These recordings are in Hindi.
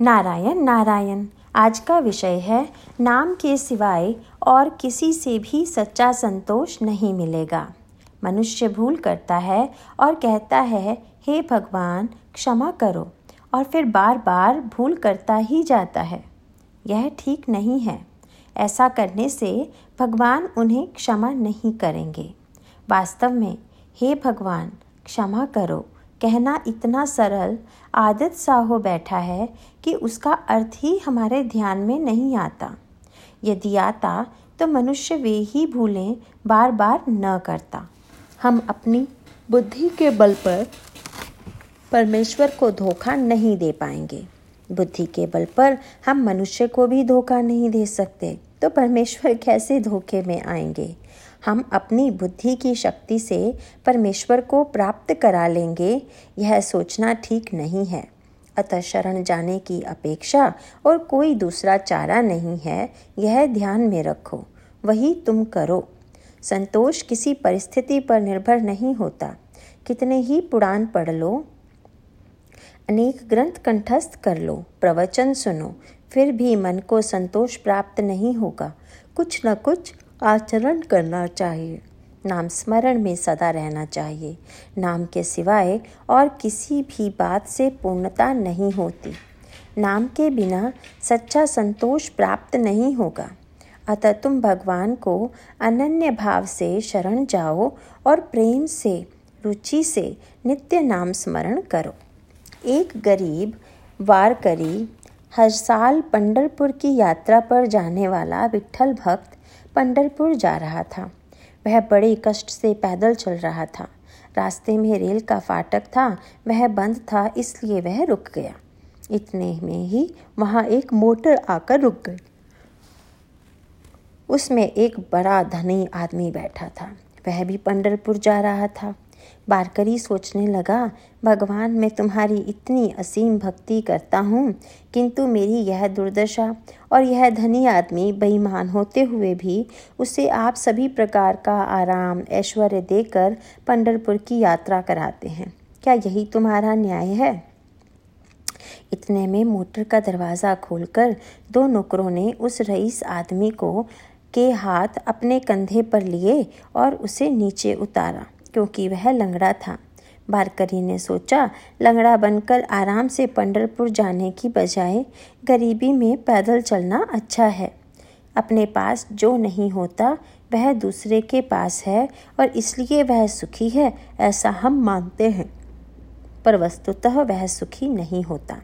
नारायण नारायण। आज का विषय है, नाम के सिवाय और किसी से भी सच्चा संतोष नहीं मिलेगा। मनुष्य भूल करता है और कहता है, हे भगवान, क्षमा करो। और फिर बार बार भूल करता ही जाता है। यह ठीक नहीं है। ऐसा करने से भगवान उन्हें क्षमा नहीं करेंगे। वास्तव में, हे भगवान, क्षमा करो। कहना इतना सरल आदत सा हो बैठा है कि उसका अर्थ ही हमारे ध्यान में नहीं आता। यदि आता तो मनुष्य वे ही भूलें बार बार न करता। हम अपनी बुद्धि के बल पर परमेश्वर को धोखा नहीं दे पाएँगे। बुद्धि के बल पर हम मनुष्य को भी धोखा नहीं दे सकते तो परमेश्वर कैसे धोखे में आएँगे? हम अपनी बुद्धि की शक्ति से परमेश्वर को प्राप्त करा लेंगे, यह सोचना ठीक नहीं है। अतः शरण जाने की अपेक्षा और कोई दूसरा चारा नहीं है, यह ध्यान में रखो, वही तुम करो। संतोष किसी परिस्थिति पर निर्भर नहीं होता। कितने ही पुराण पढ़ लो, अनेक ग्रंथ कंठस्थ कर लो, प्रवचन सुनो, फिर भी मन को संतोष प्राप्त नहीं होगा। कुछ न कुछ आचरण करना चाहिए। नाम स्मरण में सदा रहना चाहिए। नाम के सिवाय और किसी भी बात से पूर्णता नहीं होती। नाम के बिना सच्चा संतोष प्राप्त नहीं होगा। अतः तुम भगवान को अनन्य भाव से शरण जाओ और प्रेम से, रुचि से नित्य नाम स्मरण करो। एक गरीब वारकरी हर साल पंडरपुर की यात्रा पर जाने वाला विठल भक्त पंडरपुर जा रहा था। वह बड़े कष्ट से पैदल चल रहा था। रास्ते में रेल का फाटक था, वह बंद था, इसलिए वह रुक गया। इतने में ही वहाँ एक मोटर आकर रुक गई। उसमें एक बड़ा धनी आदमी बैठा था। वह भी पंडरपुर जा रहा था। बारकरी सोचने लगा, भगवान, मैं तुम्हारी इतनी असीम भक्ति करता हूँ, किंतु मेरी यह दुर्दशा और यह धनी आदमी बेईमान होते हुए भी उसे आप सभी प्रकार का आराम, ऐश्वर्य देकर पंडरपुर की यात्रा कराते हैं। क्या यही तुम्हारा न्याय है? इतने में मोटर का दरवाज़ा खोलकर दो नौकरों ने उस रईस आदमी को के हाथ अपने कंधे पर लिए और उसे नीचे उतारा। क्योंकि वह लंगड़ा था। बारकरी ने सोचा, लंगड़ा बनकर आराम से पंडरपुर जाने की बजाय गरीबी में पैदल चलना अच्छा है। अपने पास जो नहीं होता, वह दूसरे के पास है और इसलिए वह सुखी है, ऐसा हम मानते हैं। पर वस्तुतः वह सुखी नहीं होता।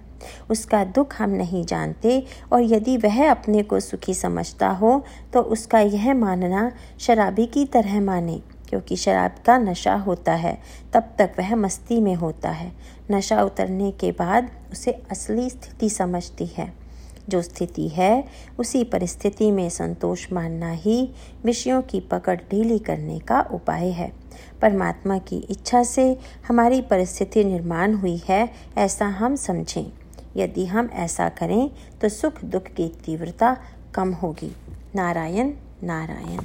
उसका दुख हम नहीं जानते और यदि वह अपने को सुखी समझता हो तो उसका यह मानना शराबी की तरह माने। क्योंकि शराब का नशा होता है, तब तक वह मस्ती में होता है। नशा उतरने के बाद उसे असली स्थिति समझती है। जो स्थिति है, उसी परिस्थिति में संतोष मानना ही विषयों की पकड़ ढीली करने का उपाय है। परमात्मा की इच्छा से हमारी परिस्थिति निर्माण हुई है, ऐसा हम समझें। यदि हम ऐसा करें तो सुख दुख की तीव्रता कम होगी। नारायण नारायण।